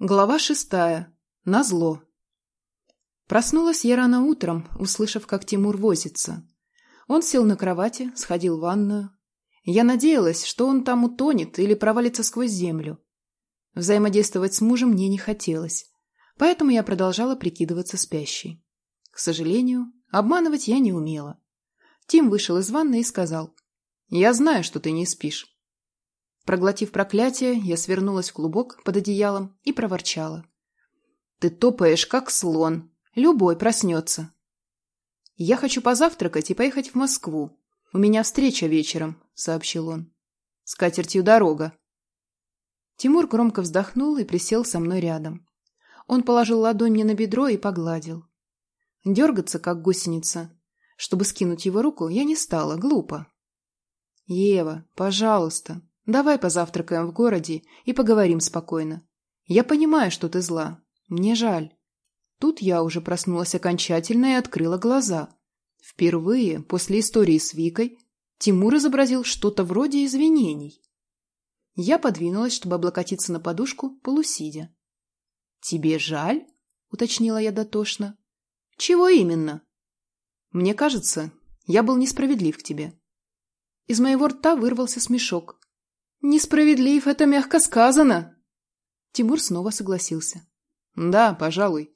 Глава шестая. Назло. Проснулась я рано утром, услышав, как Тимур возится. Он сел на кровати, сходил в ванную. Я надеялась, что он там утонет или провалится сквозь землю. Взаимодействовать с мужем мне не хотелось, поэтому я продолжала прикидываться спящей. К сожалению, обманывать я не умела. Тим вышел из ванны и сказал, «Я знаю, что ты не спишь. Проглотив проклятие, я свернулась в клубок под одеялом и проворчала. «Ты топаешь, как слон. Любой проснется». «Я хочу позавтракать и поехать в Москву. У меня встреча вечером», — сообщил он. «С катертью дорога». Тимур громко вздохнул и присел со мной рядом. Он положил ладонь мне на бедро и погладил. Дергаться, как гусеница. Чтобы скинуть его руку, я не стала, глупо. «Ева, пожалуйста», Давай позавтракаем в городе и поговорим спокойно. Я понимаю, что ты зла. Мне жаль. Тут я уже проснулась окончательно и открыла глаза. Впервые после истории с Викой Тимур изобразил что-то вроде извинений. Я подвинулась, чтобы облокотиться на подушку, полусидя. «Тебе жаль?» — уточнила я дотошно. «Чего именно?» «Мне кажется, я был несправедлив к тебе». Из моего рта вырвался смешок. «Несправедлив, это мягко сказано!» Тимур снова согласился. «Да, пожалуй.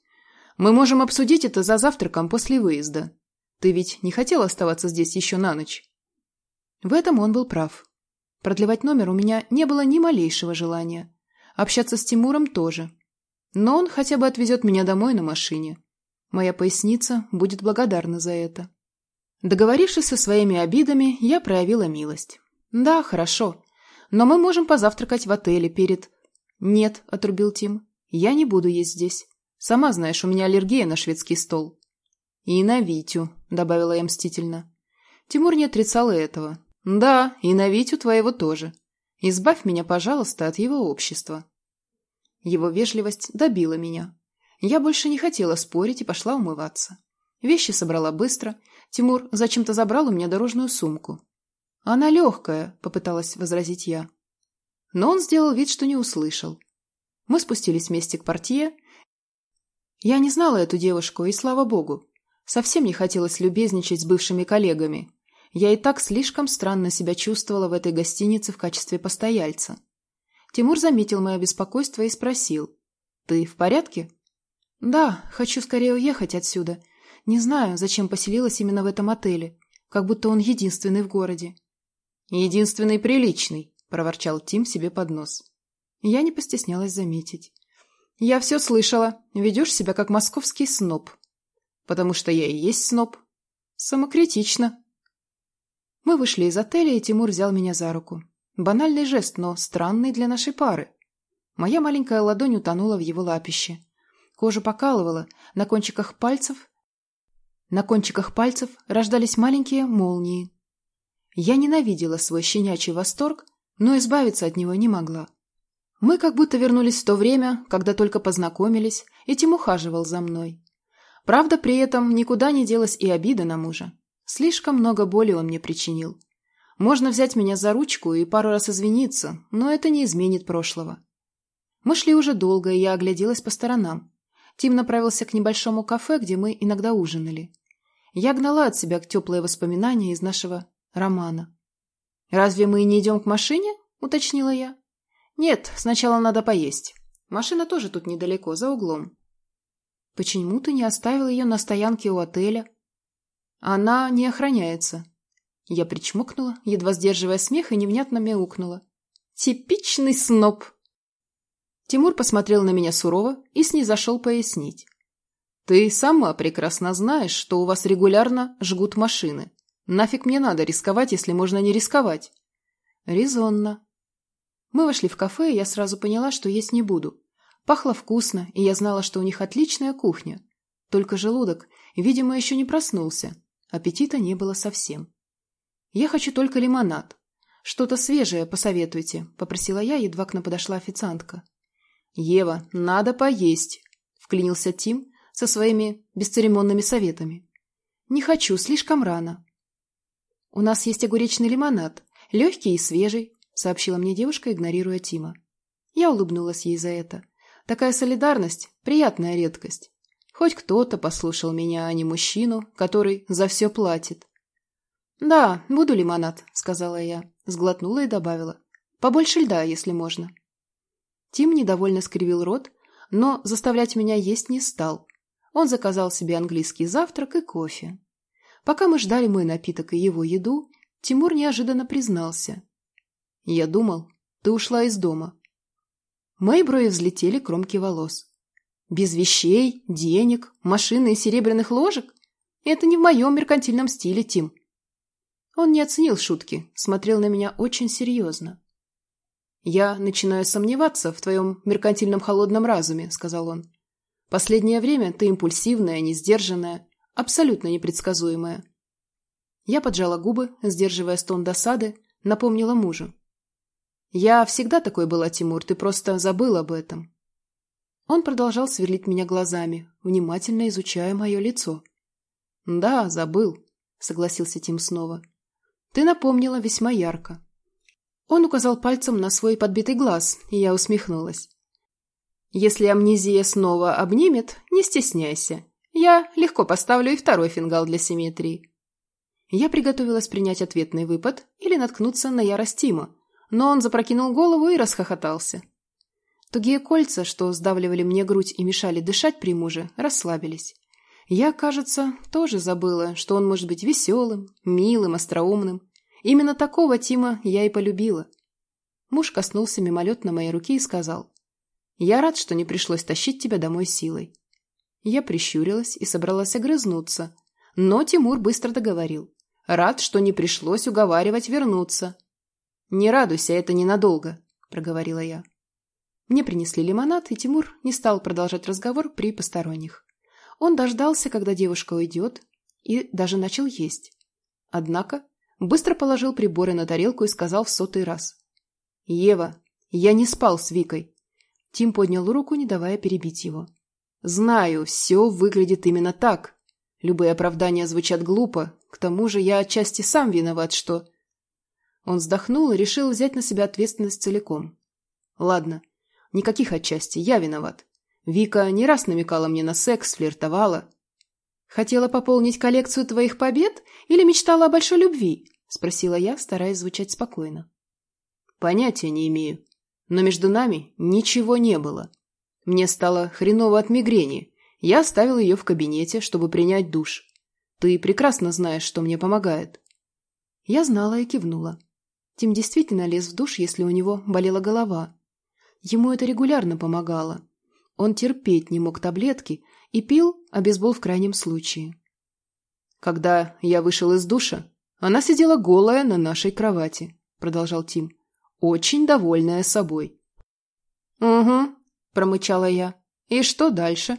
Мы можем обсудить это за завтраком после выезда. Ты ведь не хотел оставаться здесь еще на ночь?» В этом он был прав. Продлевать номер у меня не было ни малейшего желания. Общаться с Тимуром тоже. Но он хотя бы отвезет меня домой на машине. Моя поясница будет благодарна за это. Договорившись со своими обидами, я проявила милость. Да, хорошо. Но мы можем позавтракать в отеле перед...» «Нет», — отрубил Тим, — «я не буду есть здесь. Сама знаешь, у меня аллергия на шведский стол». «И на Витю», — добавила я мстительно. Тимур не отрицал и этого. «Да, и на Витю твоего тоже. Избавь меня, пожалуйста, от его общества». Его вежливость добила меня. Я больше не хотела спорить и пошла умываться. Вещи собрала быстро. Тимур зачем-то забрал у меня дорожную сумку. «Она легкая», — попыталась возразить я. Но он сделал вид, что не услышал. Мы спустились вместе к портье. Я не знала эту девушку, и слава богу. Совсем не хотелось любезничать с бывшими коллегами. Я и так слишком странно себя чувствовала в этой гостинице в качестве постояльца. Тимур заметил мое беспокойство и спросил. «Ты в порядке?» «Да, хочу скорее уехать отсюда. Не знаю, зачем поселилась именно в этом отеле. Как будто он единственный в городе. «Единственный приличный», — проворчал Тим себе под нос. Я не постеснялась заметить. «Я все слышала. Ведешь себя как московский сноб». «Потому что я и есть сноб». «Самокритично». Мы вышли из отеля, и Тимур взял меня за руку. Банальный жест, но странный для нашей пары. Моя маленькая ладонь утонула в его лапище. Кожу покалывала, на кончиках пальцев... На кончиках пальцев рождались маленькие молнии, я ненавидела свой щенячий восторг, но избавиться от него не могла. Мы как будто вернулись в то время, когда только познакомились, и Тим ухаживал за мной. Правда, при этом никуда не делась и обида на мужа. Слишком много боли он мне причинил. Можно взять меня за ручку и пару раз извиниться, но это не изменит прошлого. Мы шли уже долго, и я огляделась по сторонам. Тим направился к небольшому кафе, где мы иногда ужинали. Я гнала от себя теплые воспоминания из нашего Романа. «Разве мы не идем к машине?» — уточнила я. «Нет, сначала надо поесть. Машина тоже тут недалеко, за углом». «Почему ты не оставил ее на стоянке у отеля?» «Она не охраняется». Я причмокнула, едва сдерживая смех, и невнятно мяукнула. «Типичный сноб!» Тимур посмотрел на меня сурово и снизошел пояснить. «Ты сама прекрасно знаешь, что у вас регулярно жгут машины. Нафиг мне надо рисковать, если можно не рисковать? Резонно. Мы вошли в кафе, и я сразу поняла, что есть не буду. Пахло вкусно, и я знала, что у них отличная кухня. Только желудок, видимо, еще не проснулся. Аппетита не было совсем. «Я хочу только лимонад. Что-то свежее посоветуйте», — попросила я, едва к нам подошла официантка. «Ева, надо поесть», — вклинился Тим со своими бесцеремонными советами. «Не хочу, слишком рано. «У нас есть огуречный лимонад, легкий и свежий», — сообщила мне девушка, игнорируя Тима. Я улыбнулась ей за это. Такая солидарность – приятная редкость. Хоть кто-то послушал меня, а не мужчину, который за все платит. «Да, буду лимонад», — сказала я. Сглотнула и добавила. «Побольше льда, если можно». Тим недовольно скривил рот, но заставлять меня есть не стал. Он заказал себе английский завтрак и кофе. Пока мы ждали мой напиток и его еду, Тимур неожиданно признался. «Я думал, ты ушла из дома». Мои брови взлетели кромки волос. «Без вещей, денег, машины и серебряных ложек? Это не в моем меркантильном стиле, Тим». Он не оценил шутки, смотрел на меня очень серьезно. «Я начинаю сомневаться в твоем меркантильном холодном разуме», — сказал он. «Последнее время ты импульсивная, несдержанная, абсолютно непредсказуемая». Я поджала губы, сдерживая стон досады, напомнила мужу. «Я всегда такой была, Тимур, ты просто забыл об этом». Он продолжал сверлить меня глазами, внимательно изучая мое лицо. «Да, забыл», — согласился Тим снова. Ты напомнила весьма ярко. Он указал пальцем на свой подбитый глаз, и я усмехнулась. Если амнезия снова обнимет, не стесняйся. Я легко поставлю и второй фингал для симметрии. Я приготовилась принять ответный выпад или наткнуться на ярость Тима, но он запрокинул голову и расхохотался. Тугие кольца, что сдавливали мне грудь и мешали дышать при муже, расслабились. Я, кажется, тоже забыла, что он может быть веселым, милым, остроумным. Именно такого Тима я и полюбила. Муж коснулся мимолетно моей руки и сказал, «Я рад, что не пришлось тащить тебя домой силой». Я прищурилась и собралась огрызнуться, но Тимур быстро договорил, «Рад, что не пришлось уговаривать вернуться». «Не радуйся, это ненадолго», — проговорила я. Мне принесли лимонад, и Тимур не стал продолжать разговор при посторонних. Он дождался, когда девушка уйдет, и даже начал есть. Однако быстро положил приборы на тарелку и сказал в сотый раз. «Ева, я не спал с Викой». Тим поднял руку, не давая перебить его. «Знаю, все выглядит именно так. Любые оправдания звучат глупо. К тому же я отчасти сам виноват, что...» Он вздохнул и решил взять на себя ответственность целиком. «Ладно, никаких отчасти, я виноват. Вика не раз намекала мне на секс, флиртовала. «Хотела пополнить коллекцию твоих побед или мечтала о большой любви?» – спросила я, стараясь звучать спокойно. «Понятия не имею. Но между нами ничего не было. Мне стало хреново от мигрени. Я оставил ее в кабинете, чтобы принять душ. Ты прекрасно знаешь, что мне помогает». Я знала и кивнула. Тим действительно лез в душ, если у него болела голова. Ему это регулярно помогало. Он терпеть не мог таблетки и пил обезбол в крайнем случае. «Когда я вышел из душа, она сидела голая на нашей кровати», — продолжал Тим, «очень довольная собой». «Угу», — промычала я. «И что дальше?»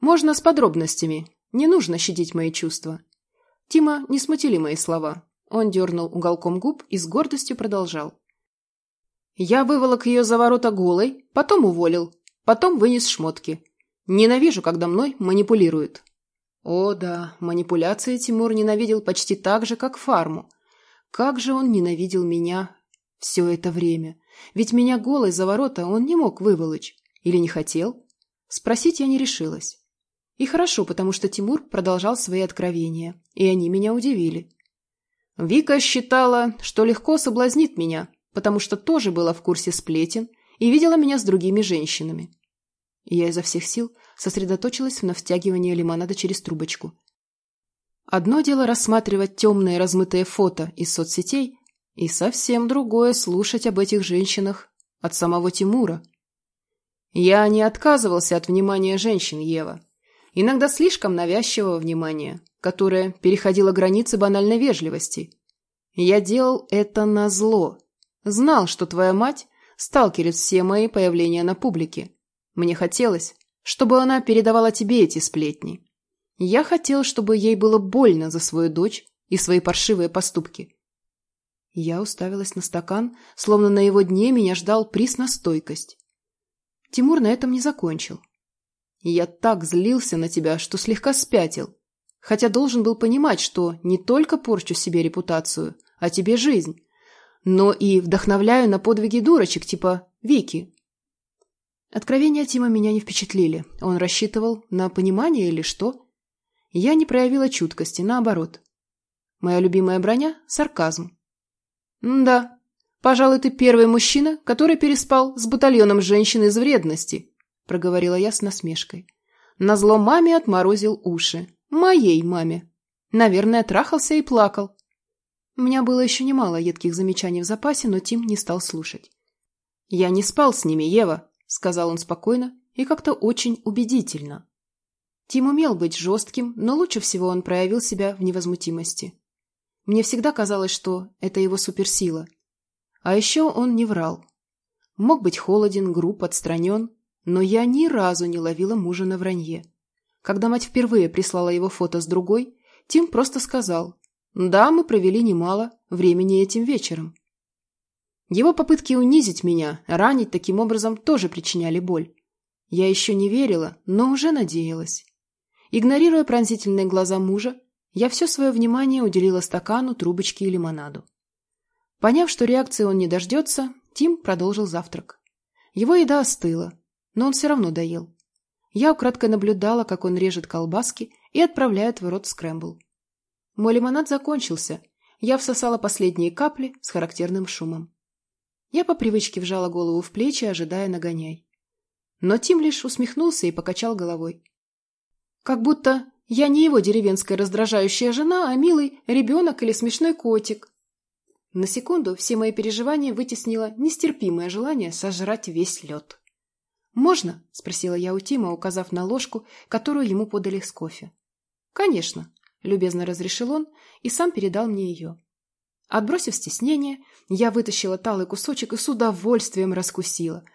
«Можно с подробностями. Не нужно щадить мои чувства». Тима не смутили мои слова. Он дернул уголком губ и с гордостью продолжал. «Я выволок ее за ворота голой, потом уволил, Потом вынес шмотки. Ненавижу, когда мной манипулируют. О да, манипуляции Тимур ненавидел почти так же, как фарму. Как же он ненавидел меня все это время. Ведь меня голой за ворота он не мог выволочь. Или не хотел? Спросить я не решилась. И хорошо, потому что Тимур продолжал свои откровения, и они меня удивили. Вика считала, что легко соблазнит меня, потому что тоже была в курсе сплетен и видела меня с другими женщинами. Я изо всех сил сосредоточилась на втягивании лимонада через трубочку. Одно дело рассматривать темные размытые фото из соцсетей, и совсем другое слушать об этих женщинах от самого Тимура. Я не отказывался от внимания женщин, Ева. Иногда слишком навязчивого внимания, которое переходило границы банальной вежливости. Я делал это на зло. Знал, что твоя мать сталкерит все мои появления на публике. Мне хотелось, чтобы она передавала тебе эти сплетни. Я хотел, чтобы ей было больно за свою дочь и свои паршивые поступки. Я уставилась на стакан, словно на его дне меня ждал приз на стойкость. Тимур на этом не закончил. Я так злился на тебя, что слегка спятил, хотя должен был понимать, что не только порчу себе репутацию, а тебе жизнь, но и вдохновляю на подвиги дурочек типа Вики. Откровения Тима меня не впечатлили. Он рассчитывал на понимание или что? Я не проявила чуткости, наоборот. Моя любимая броня — сарказм. «Да, пожалуй, ты первый мужчина, который переспал с батальоном женщин из вредности», — проговорила я с насмешкой. Назло маме отморозил уши. Моей маме. Наверное, трахался и плакал. У меня было еще немало едких замечаний в запасе, но Тим не стал слушать. «Я не спал с ними, Ева», — сказал он спокойно и как-то очень убедительно. Тим умел быть жестким, но лучше всего он проявил себя в невозмутимости. Мне всегда казалось, что это его суперсила. А еще он не врал. Мог быть холоден, груб, отстранен, но я ни разу не ловила мужа на вранье. Когда мать впервые прислала его фото с другой, Тим просто сказал «Да, мы провели немало времени этим вечером». Его попытки унизить меня, ранить таким образом тоже причиняли боль. Я еще не верила, но уже надеялась. Игнорируя пронзительные глаза мужа, я все свое внимание уделила стакану, трубочке и лимонаду. Поняв, что реакции он не дождется, Тим продолжил завтрак. Его еда остыла, но он все равно доел. Я украдкой наблюдала, как он режет колбаски и отправляет в рот скрэмбл. Мой лимонад закончился. Я всосала последние капли с характерным шумом. Я по привычке вжала голову в плечи, ожидая нагоняй. Но Тим лишь усмехнулся и покачал головой. Как будто я не его деревенская раздражающая жена, а милый ребенок или смешной котик. На секунду все мои переживания вытеснило нестерпимое желание сожрать весь лед. «Можно?» – спросила я у Тима, указав на ложку, которую ему подали с кофе. «Конечно», – любезно разрешил он и сам передал мне ее. Отбросив стеснение, я вытащила талый кусочек и с удовольствием раскусила.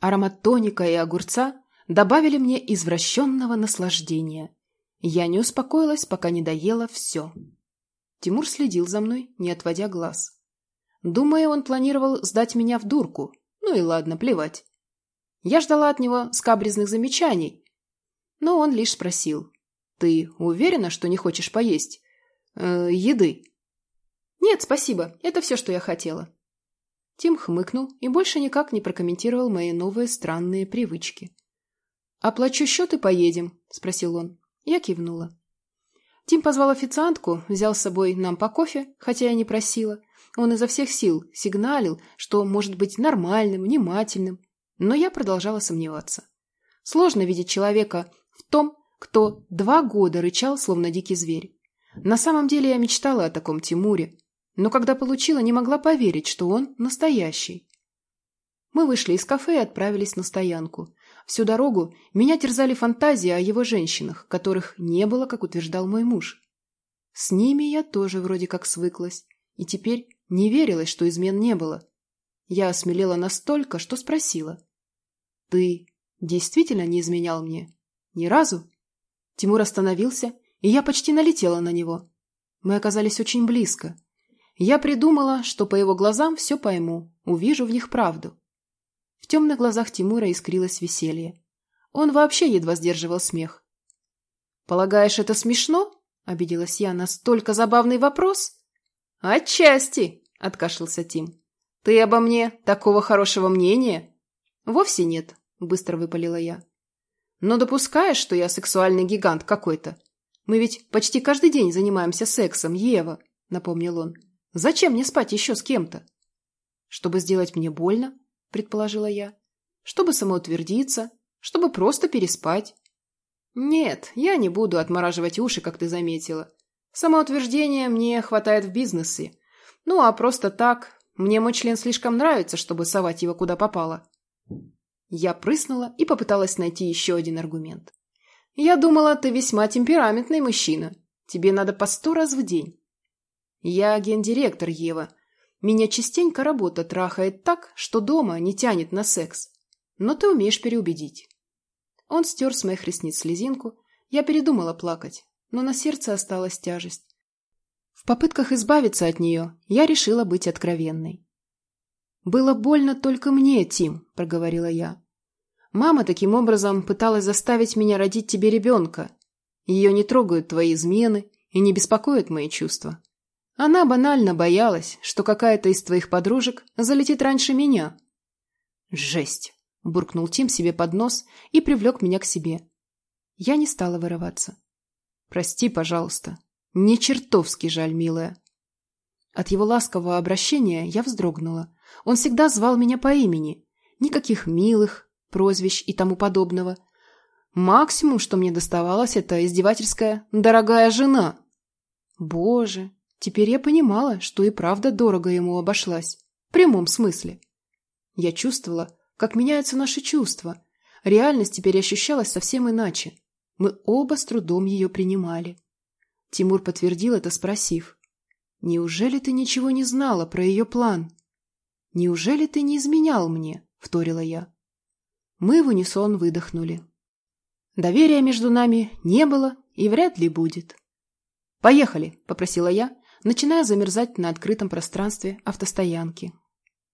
Аромат тоника и огурца добавили мне извращенного наслаждения. Я не успокоилась, пока не доела все. Тимур следил за мной, не отводя глаз. Думаю, он планировал сдать меня в дурку. Ну и ладно, плевать. Я ждала от него скабрезных замечаний. Но он лишь спросил. «Ты уверена, что не хочешь поесть? Э, еды?» «Нет, спасибо. Это все, что я хотела». Тим хмыкнул и больше никак не прокомментировал мои новые странные привычки. «Оплачу счет и поедем», — спросил он. Я кивнула. Тим позвал официантку, взял с собой нам по кофе, хотя я не просила. Он изо всех сил сигналил, что может быть нормальным, внимательным. Но я продолжала сомневаться. Сложно видеть человека в том, кто два года рычал, словно дикий зверь. На самом деле я мечтала о таком Тимуре, но когда получила, не могла поверить, что он настоящий. Мы вышли из кафе и отправились на стоянку. Всю дорогу меня терзали фантазии о его женщинах, которых не было, как утверждал мой муж. С ними я тоже вроде как свыклась, и теперь не верилось, что измен не было. Я осмелела настолько, что спросила. «Ты действительно не изменял мне? Ни разу?» Тимур остановился, и я почти налетела на него. Мы оказались очень близко. Я придумала, что по его глазам все пойму, увижу в них правду. В темных глазах Тимура искрилось веселье. Он вообще едва сдерживал смех. «Полагаешь, это смешно?» — обиделась я. «Настолько забавный вопрос?» «Отчасти!» — откашлялся Тим. «Ты обо мне такого хорошего мнения?» «Вовсе нет», — быстро выпалила я. «Но допускаешь, что я сексуальный гигант какой-то? Мы ведь почти каждый день занимаемся сексом, Ева», — напомнил он. «Зачем мне спать еще с кем-то?» «Чтобы сделать мне больно?» — предположила я. «Чтобы самоутвердиться, чтобы просто переспать». «Нет, я не буду отмораживать уши, как ты заметила. Самоутверждения мне хватает в бизнесе. Ну, а просто так, мне мой член слишком нравится, чтобы совать его куда попало». Я прыснула и попыталась найти еще один аргумент. «Я думала, ты весьма темпераментный мужчина. Тебе надо по сто раз в день». «Я гендиректор, Ева, меня частенько работа трахает так, что дома не тянет на секс. Но ты умеешь переубедить. Он стер с моих ресниц слезинку. Я передумала плакать, но на сердце осталась тяжесть. В попытках избавиться от нее я решила быть откровенной. «Было больно только мне, Тим», — проговорила я. «Мама таким образом пыталась заставить меня родить тебе ребенка. Ее не трогают твои измены и не беспокоят мои чувства. Она банально боялась, что какая-то из твоих подружек залетит раньше меня. Жесть. — буркнул Тим себе под нос и привлек меня к себе. Я не стала вырываться. «Прости, пожалуйста. Не чертовски жаль, милая». От его ласкового обращения я вздрогнула. Он всегда звал меня по имени. Никаких милых, прозвищ и тому подобного. Максимум, что мне доставалось, это издевательская «дорогая жена». Боже, теперь я понимала, что и правда дорого ему обошлась. В прямом смысле. Я чувствовала, как меняются наши чувства. Реальность теперь ощущалась совсем иначе. Мы оба с трудом ее принимали. Тимур подтвердил это, спросив. «Неужели ты ничего не знала про ее план?» «Неужели ты не изменял мне?» — вторила я. Мы в унисон выдохнули. Доверия между нами не было и вряд ли будет. «Поехали!» — попросила я, начиная замерзать на открытом пространстве автостоянки.